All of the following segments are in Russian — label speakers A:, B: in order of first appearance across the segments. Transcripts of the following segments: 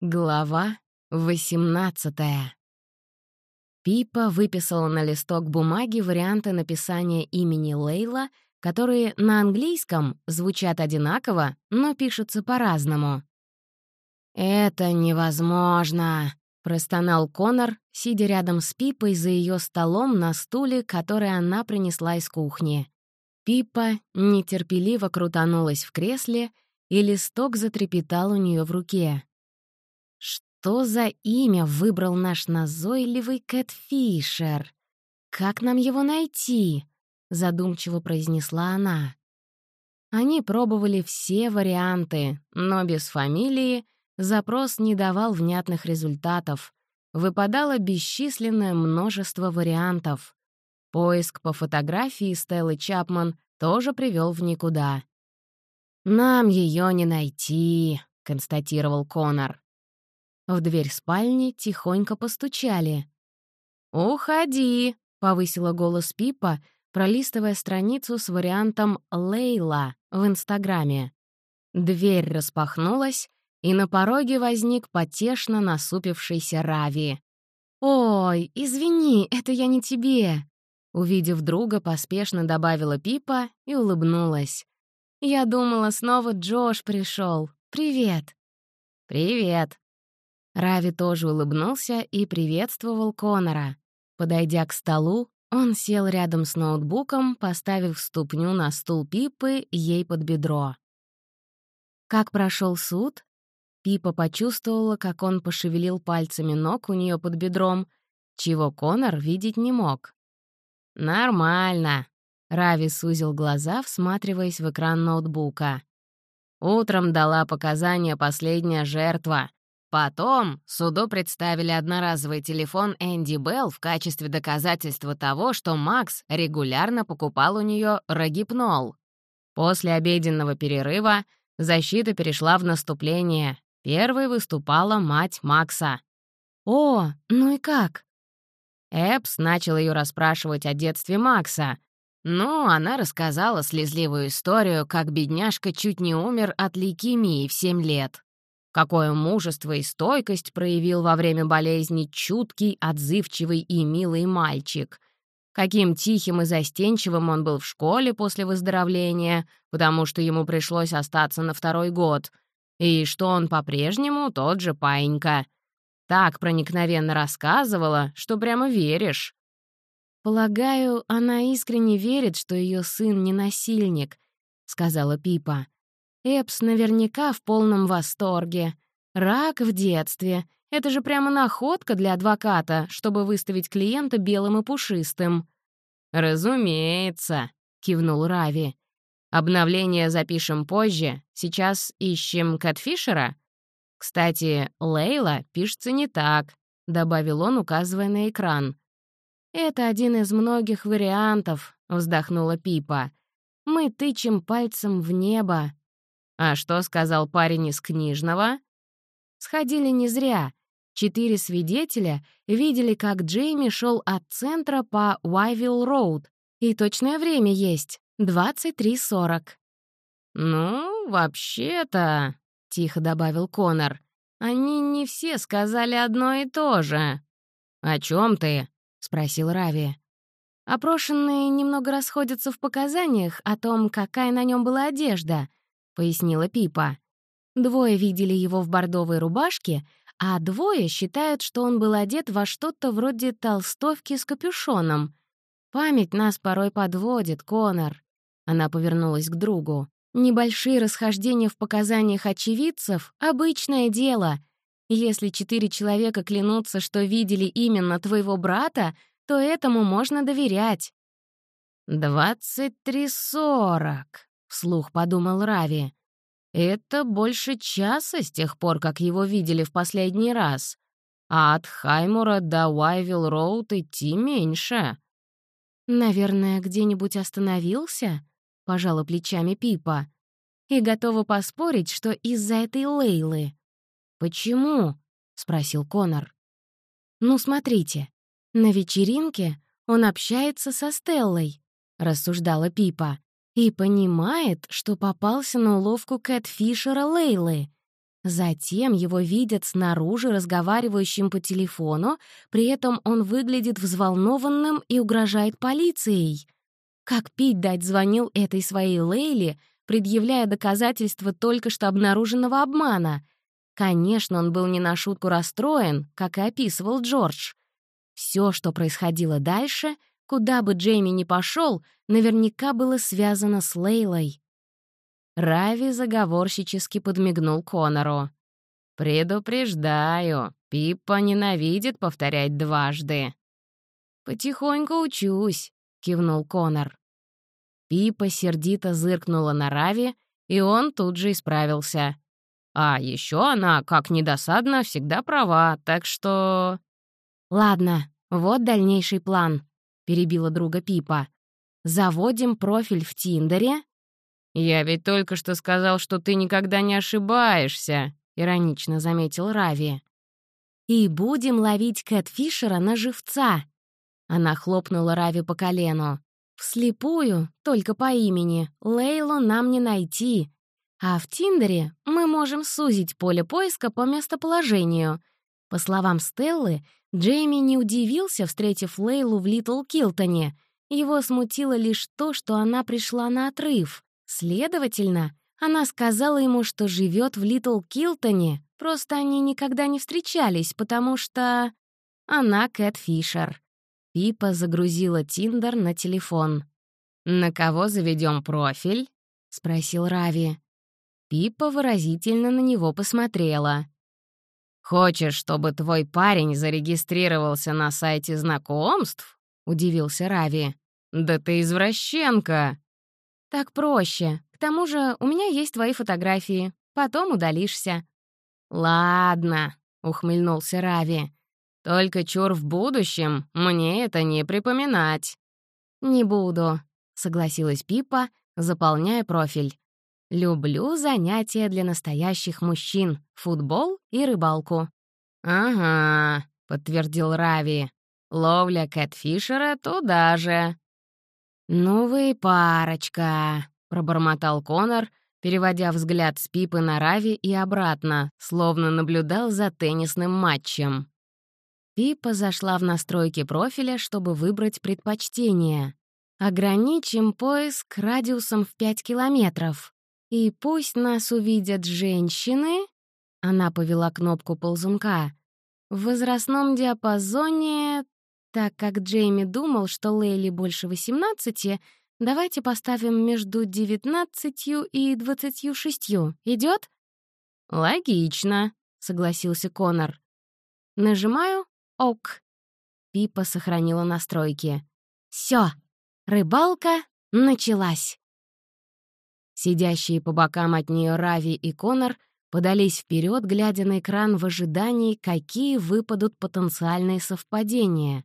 A: Глава 18 Пипа выписала на листок бумаги варианты написания имени Лейла, которые на английском звучат одинаково, но пишутся по-разному. «Это невозможно», — простонал Конор, сидя рядом с Пипой за ее столом на стуле, который она принесла из кухни. Пипа нетерпеливо крутанулась в кресле, и листок затрепетал у нее в руке. Что за имя выбрал наш назойливый Кэт Фишер? Как нам его найти? Задумчиво произнесла она. Они пробовали все варианты, но без фамилии запрос не давал внятных результатов. Выпадало бесчисленное множество вариантов. Поиск по фотографии Стеллы Чапман тоже привел в никуда. «Нам ее не найти», — констатировал Конор. В дверь спальни тихонько постучали. «Уходи!» — повысила голос Пипа, пролистывая страницу с вариантом «Лейла» в Инстаграме. Дверь распахнулась, и на пороге возник потешно насупившийся Рави. «Ой, извини, это я не тебе!» Увидев друга, поспешно добавила Пипа и улыбнулась. «Я думала, снова Джош пришел. Привет!» «Привет!» Рави тоже улыбнулся и приветствовал Конора. Подойдя к столу, он сел рядом с ноутбуком, поставив ступню на стул Пипы ей под бедро. Как прошел суд? Пипа почувствовала, как он пошевелил пальцами ног у нее под бедром, чего Конор видеть не мог. «Нормально», — Рави сузил глаза, всматриваясь в экран ноутбука. «Утром дала показания последняя жертва. Потом суду представили одноразовый телефон Энди Белл в качестве доказательства того, что Макс регулярно покупал у нее рогипнол. После обеденного перерыва защита перешла в наступление. Первой выступала мать Макса. «О, ну и как?» Эпс начал ее расспрашивать о детстве Макса. Ну, она рассказала слезливую историю, как бедняжка чуть не умер от лейкемии в семь лет. Какое мужество и стойкость проявил во время болезни чуткий, отзывчивый и милый мальчик. Каким тихим и застенчивым он был в школе после выздоровления, потому что ему пришлось остаться на второй год. И что он по-прежнему тот же паинька. Так проникновенно рассказывала, что прямо веришь. «Полагаю, она искренне верит, что ее сын не насильник», — сказала Пипа. Эпс наверняка в полном восторге. Рак в детстве. Это же прямо находка для адвоката, чтобы выставить клиента белым и пушистым. «Разумеется», — кивнул Рави. «Обновление запишем позже. Сейчас ищем Катфишера. Кстати, Лейла пишется не так», — добавил он, указывая на экран. «Это один из многих вариантов», — вздохнула Пипа. «Мы тычем пальцем в небо, а что сказал парень из книжного? Сходили не зря. Четыре свидетеля видели, как Джейми шел от центра по Уайвилл-Роуд. И точное время есть — 23.40. «Ну, вообще-то», — тихо добавил Конор, «они не все сказали одно и то же». «О чем ты?» — спросил Рави. Опрошенные немного расходятся в показаниях о том, какая на нем была одежда, пояснила Пипа. Двое видели его в бордовой рубашке, а двое считают, что он был одет во что-то вроде толстовки с капюшоном. Память нас порой подводит, Конор. Она повернулась к другу. Небольшие расхождения в показаниях очевидцев — обычное дело. Если четыре человека клянутся, что видели именно твоего брата, то этому можно доверять. «Двадцать три сорок», — вслух подумал Рави. «Это больше часа с тех пор, как его видели в последний раз. А от Хаймура до Уайвилл-Роуд идти меньше». «Наверное, где-нибудь остановился?» — пожала плечами Пипа. «И готова поспорить, что из-за этой Лейлы». «Почему?» — спросил Конор. «Ну, смотрите, на вечеринке он общается со Стеллой», — рассуждала Пипа и понимает, что попался на уловку Кэт Фишера Лейлы. Затем его видят снаружи разговаривающим по телефону, при этом он выглядит взволнованным и угрожает полицией. Как Пить дать звонил этой своей Лейле, предъявляя доказательства только что обнаруженного обмана. Конечно, он был не на шутку расстроен, как и описывал Джордж. Все, что происходило дальше, куда бы Джейми ни пошел, наверняка было связано с Лейлой. Рави заговорщически подмигнул Конору. «Предупреждаю, Пиппа ненавидит повторять дважды». «Потихоньку учусь», — кивнул Конор. Пипа сердито зыркнула на Рави, и он тут же исправился. «А еще она, как недосадно, всегда права, так что...» «Ладно, вот дальнейший план», — перебила друга Пипа. «Заводим профиль в Тиндере, «Я ведь только что сказал, что ты никогда не ошибаешься», — иронично заметил Рави. «И будем ловить Кэт Фишера на живца». Она хлопнула Рави по колену. «Вслепую, только по имени, Лейлу нам не найти. А в Тиндере мы можем сузить поле поиска по местоположению». По словам Стеллы, Джейми не удивился, встретив Лейлу в Литл Килтоне. Его смутило лишь то, что она пришла на отрыв. Следовательно, она сказала ему, что живет в Литл Килтоне, просто они никогда не встречались, потому что... Она Кэт Фишер. Пипа загрузила Тиндер на телефон. «На кого заведем профиль?» — спросил Рави. Пипа выразительно на него посмотрела. «Хочешь, чтобы твой парень зарегистрировался на сайте знакомств?» — удивился Рави. «Да ты извращенка!» «Так проще. К тому же у меня есть твои фотографии. Потом удалишься». «Ладно», — ухмыльнулся Рави. «Только чур в будущем, мне это не припоминать». «Не буду», — согласилась Пипа, заполняя профиль. «Люблю занятия для настоящих мужчин, футбол и рыбалку». «Ага», — подтвердил Рави. «Ловля Кэтфишера туда же». «Ну вы парочка», — пробормотал Конор, переводя взгляд с Пипы на Рави и обратно, словно наблюдал за теннисным матчем. Пипа зашла в настройки профиля, чтобы выбрать предпочтение. Ограничим поиск радиусом в 5 километров. И пусть нас увидят женщины... Она повела кнопку ползунка. В возрастном диапазоне так как Джейми думал, что Лейли больше 18, давайте поставим между 19 и 26. Идет? Логично, согласился Конор. Нажимаю «Ок». Пипа сохранила настройки. Все, рыбалка началась. Сидящие по бокам от нее Рави и Конор подались вперед, глядя на экран в ожидании, какие выпадут потенциальные совпадения.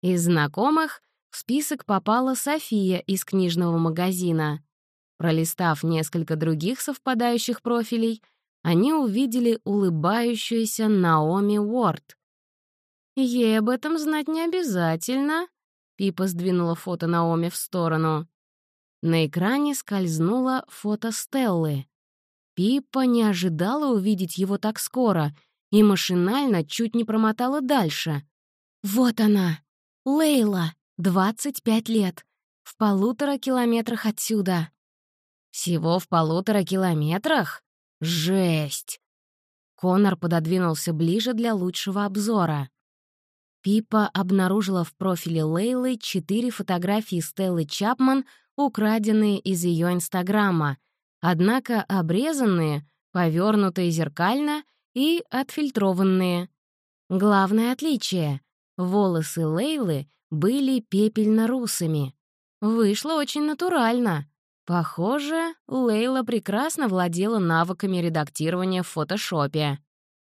A: Из знакомых в список попала София из книжного магазина. Пролистав несколько других совпадающих профилей, они увидели улыбающуюся Наоми Уорд. «Ей об этом знать не обязательно», — Пипа сдвинула фото Наоми в сторону. На экране скользнуло фото Стеллы. Пипа не ожидала увидеть его так скоро и машинально чуть не промотала дальше. «Вот она!» Лейла, 25 лет, в полутора километрах отсюда. Всего в полутора километрах? Жесть! Конор пододвинулся ближе для лучшего обзора. Пипа обнаружила в профиле Лейлы четыре фотографии Стеллы Чапман, украденные из ее Инстаграма, однако обрезанные, повернутые зеркально и отфильтрованные. Главное отличие Волосы Лейлы были пепельно-русыми. Вышло очень натурально. Похоже, Лейла прекрасно владела навыками редактирования в фотошопе.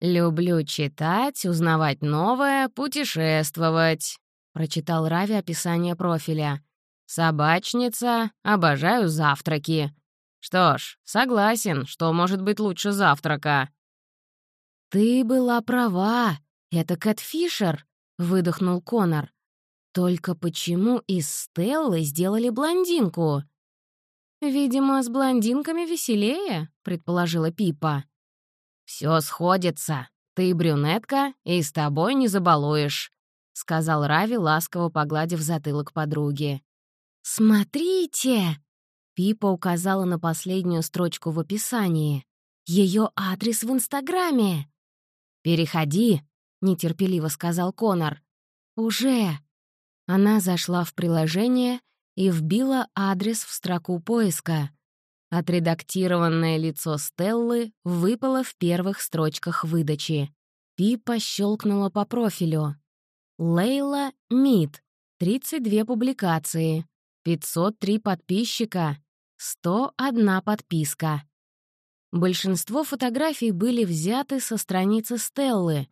A: «Люблю читать, узнавать новое, путешествовать», — прочитал Рави описание профиля. «Собачница, обожаю завтраки». «Что ж, согласен, что может быть лучше завтрака». «Ты была права, это Кэт Фишер», — выдохнул Конор. «Только почему из Стеллы сделали блондинку?» «Видимо, с блондинками веселее», — предположила Пипа. Все сходится. Ты брюнетка, и с тобой не забалуешь», — сказал Рави, ласково погладив затылок подруги. «Смотрите!» — Пипа указала на последнюю строчку в описании. Ее адрес в Инстаграме!» «Переходи», — нетерпеливо сказал Конор. «Уже!» Она зашла в приложение и вбила адрес в строку поиска. Отредактированное лицо Стеллы выпало в первых строчках выдачи. Пипа щелкнула по профилю. Лейла Мид. 32 публикации. 503 подписчика. 101 подписка. Большинство фотографий были взяты со страницы Стеллы.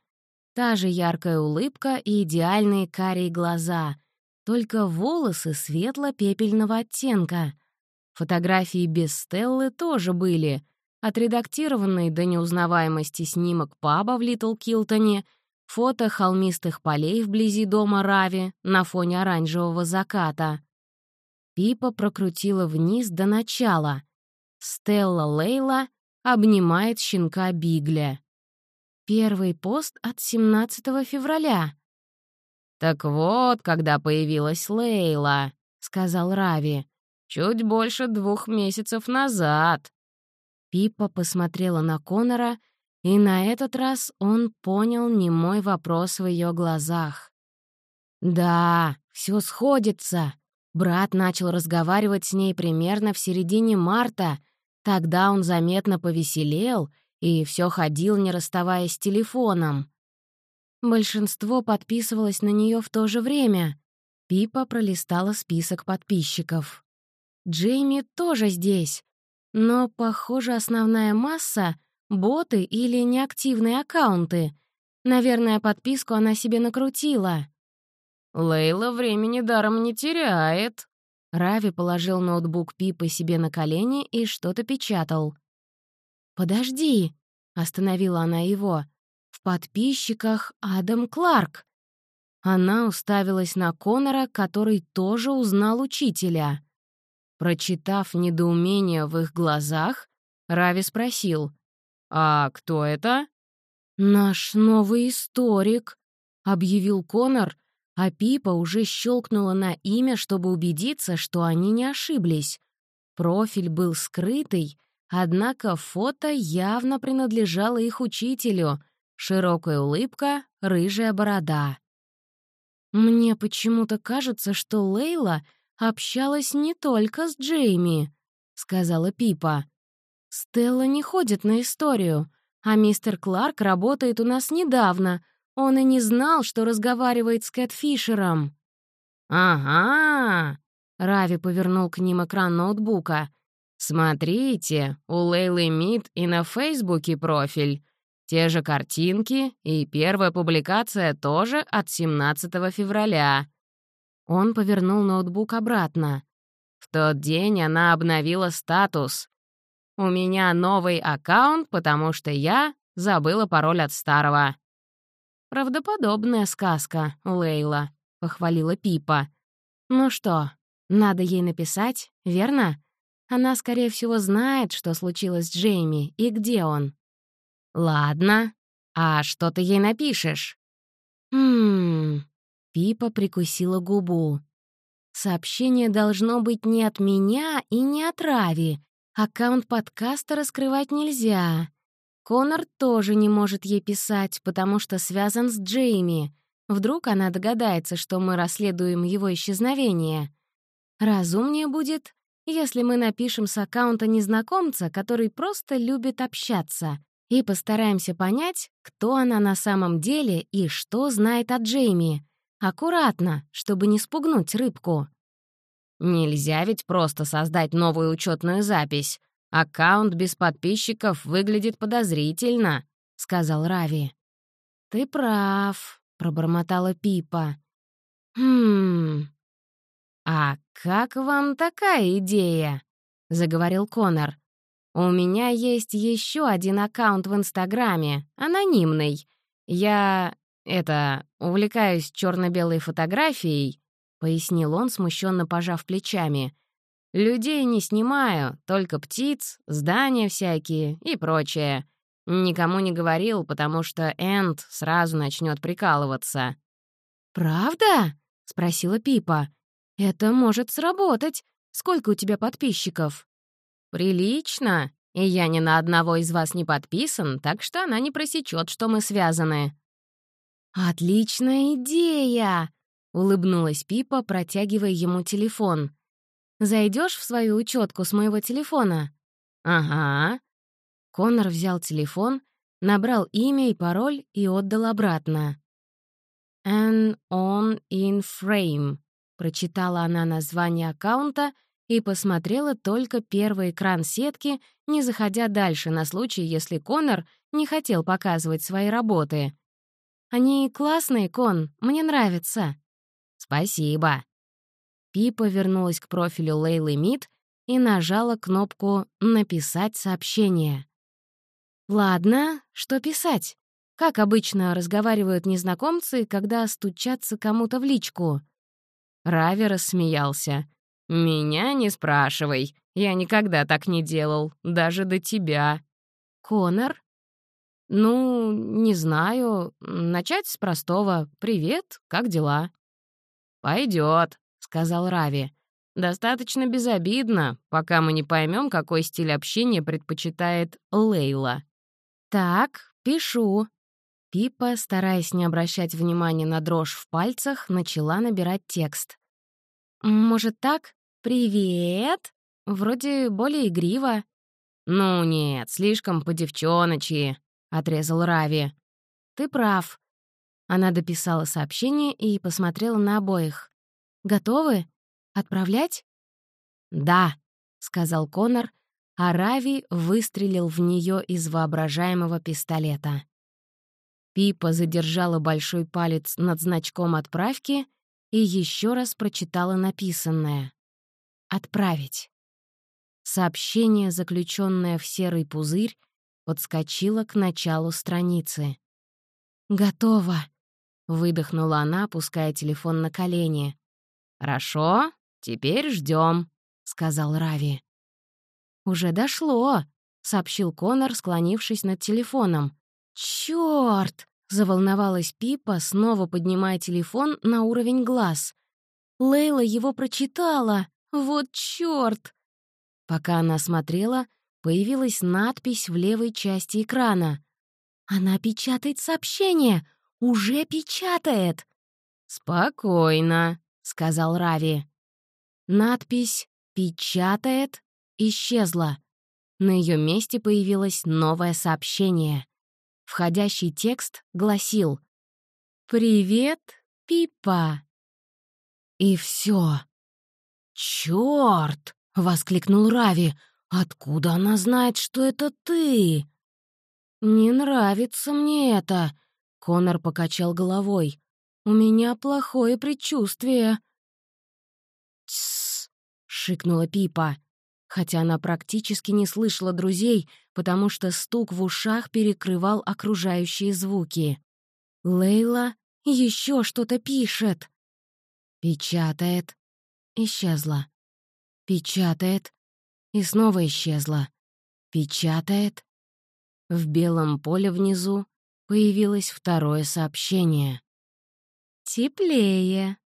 A: Та же яркая улыбка и идеальные карие глаза, только волосы светло-пепельного оттенка. Фотографии без Стеллы тоже были. Отредактированный до неузнаваемости снимок паба в Литл Килтоне, фото холмистых полей вблизи дома Рави на фоне оранжевого заката. Пипа прокрутила вниз до начала. Стелла Лейла обнимает щенка Бигля. Первый пост от 17 февраля. «Так вот, когда появилась Лейла», — сказал Рави. «Чуть больше двух месяцев назад». Пипа посмотрела на Конора, и на этот раз он понял немой вопрос в ее глазах. «Да, все сходится». Брат начал разговаривать с ней примерно в середине марта — Тогда он заметно повеселел и все ходил, не расставаясь с телефоном. Большинство подписывалось на нее в то же время. Пипа пролистала список подписчиков. Джейми тоже здесь, но, похоже, основная масса — боты или неактивные аккаунты. Наверное, подписку она себе накрутила. «Лейла времени даром не теряет», Рави положил ноутбук Пипы себе на колени и что-то печатал. «Подожди», — остановила она его, — «в подписчиках Адам Кларк». Она уставилась на Конора, который тоже узнал учителя. Прочитав недоумение в их глазах, Рави спросил, «А кто это?» «Наш новый историк», — объявил Конор, а Пипа уже щелкнула на имя, чтобы убедиться, что они не ошиблись. Профиль был скрытый, однако фото явно принадлежало их учителю. Широкая улыбка, рыжая борода. «Мне почему-то кажется, что Лейла общалась не только с Джейми», — сказала Пипа. «Стелла не ходит на историю, а мистер Кларк работает у нас недавно, он и не знал, что разговаривает с Кэт Фишером. «Ага!» — Рави повернул к ним экран ноутбука. «Смотрите, у Лейлы Мид и на Фейсбуке профиль. Те же картинки, и первая публикация тоже от 17 февраля». Он повернул ноутбук обратно. В тот день она обновила статус. «У меня новый аккаунт, потому что я забыла пароль от старого». «Правдоподобная сказка, Лейла», — похвалила Пипа. «Ну что, надо ей написать, верно? Она, скорее всего, знает, что случилось с Джейми и где он». «Ладно. А что ты ей напишешь?» «Ммм...» Пипа прикусила губу. «Сообщение должно быть не от меня и не от Рави. Аккаунт подкаста раскрывать нельзя. Конор тоже не может ей писать, потому что связан с Джейми. Вдруг она догадается, что мы расследуем его исчезновение. Разумнее будет, если мы напишем с аккаунта незнакомца, который просто любит общаться, и постараемся понять, кто она на самом деле и что знает о Джейми. Аккуратно, чтобы не спугнуть рыбку. Нельзя ведь просто создать новую учетную запись. «Аккаунт без подписчиков выглядит подозрительно», — сказал Рави. «Ты прав», — пробормотала Пипа. «Хм... А как вам такая идея?» — заговорил Конор. «У меня есть еще один аккаунт в Инстаграме, анонимный. Я, это, увлекаюсь черно белой фотографией», — пояснил он, смущенно пожав плечами. Людей не снимаю, только птиц, здания всякие и прочее. Никому не говорил, потому что Энд сразу начнет прикалываться.
B: «Правда?» — спросила Пипа. «Это может сработать. Сколько у тебя подписчиков?»
A: «Прилично. И я ни на одного из вас не подписан, так что она не просечет, что мы связаны».
B: «Отличная идея!» — улыбнулась Пипа, протягивая ему телефон. Зайдешь в свою учетку с моего телефона?»
A: «Ага».
B: Конор взял телефон, набрал имя и пароль и отдал обратно. «An on in frame», — прочитала она название аккаунта и посмотрела только первый экран сетки, не заходя дальше на случай, если Конор не хотел показывать свои работы. «Они классные, Кон, мне нравятся».
A: «Спасибо».
B: Пипа вернулась к профилю Лейлы Мид и нажала кнопку «Написать сообщение». «Ладно, что писать? Как обычно разговаривают незнакомцы, когда стучатся кому-то в личку?»
A: Рави рассмеялся. «Меня не спрашивай. Я никогда так не делал, даже до тебя».
B: «Конор?»
A: «Ну, не знаю. Начать с простого. Привет, как дела?» «Пойдет», — сказал Рави. «Достаточно безобидно, пока мы не поймем, какой стиль общения предпочитает Лейла».
B: «Так, пишу». Пипа, стараясь не обращать внимания на дрожь в пальцах, начала набирать текст. «Может, так? Привет?» Вроде более игриво.
A: «Ну нет, слишком по-девчоночи», — отрезал Рави.
B: «Ты прав». Она дописала сообщение и посмотрела на обоих. «Готовы? Отправлять?»
A: «Да», —
B: сказал Конор, а Рави выстрелил в нее из воображаемого пистолета. Пипа задержала большой палец над значком отправки и еще раз прочитала написанное. «Отправить». Сообщение, заключенное в серый пузырь, подскочило к началу страницы. «Готово», — выдохнула она, опуская телефон на колени.
A: «Хорошо, теперь ждем, сказал Рави.
B: «Уже дошло», — сообщил Конор, склонившись над телефоном. «Чёрт!» — заволновалась Пипа, снова поднимая телефон на уровень глаз. «Лейла его прочитала! Вот чёрт!» Пока она смотрела, появилась надпись в левой части экрана. «Она печатает сообщение! Уже печатает!»
A: «Спокойно», — сказал Рави.
B: Надпись «Печатает» исчезла. На ее месте появилось новое сообщение. Входящий текст гласил «Привет, Пипа». И все. «Чёрт!» — воскликнул Рави. «Откуда она знает, что это ты?» «Не нравится мне это», — Конор покачал головой. «У меня плохое предчувствие». «Тссс», — шикнула Пипа хотя она практически не слышала друзей, потому что стук в ушах перекрывал окружающие звуки. Лейла еще что-то пишет. Печатает. Исчезла. Печатает. И снова исчезла. Печатает. В белом поле внизу появилось второе сообщение. «Теплее»,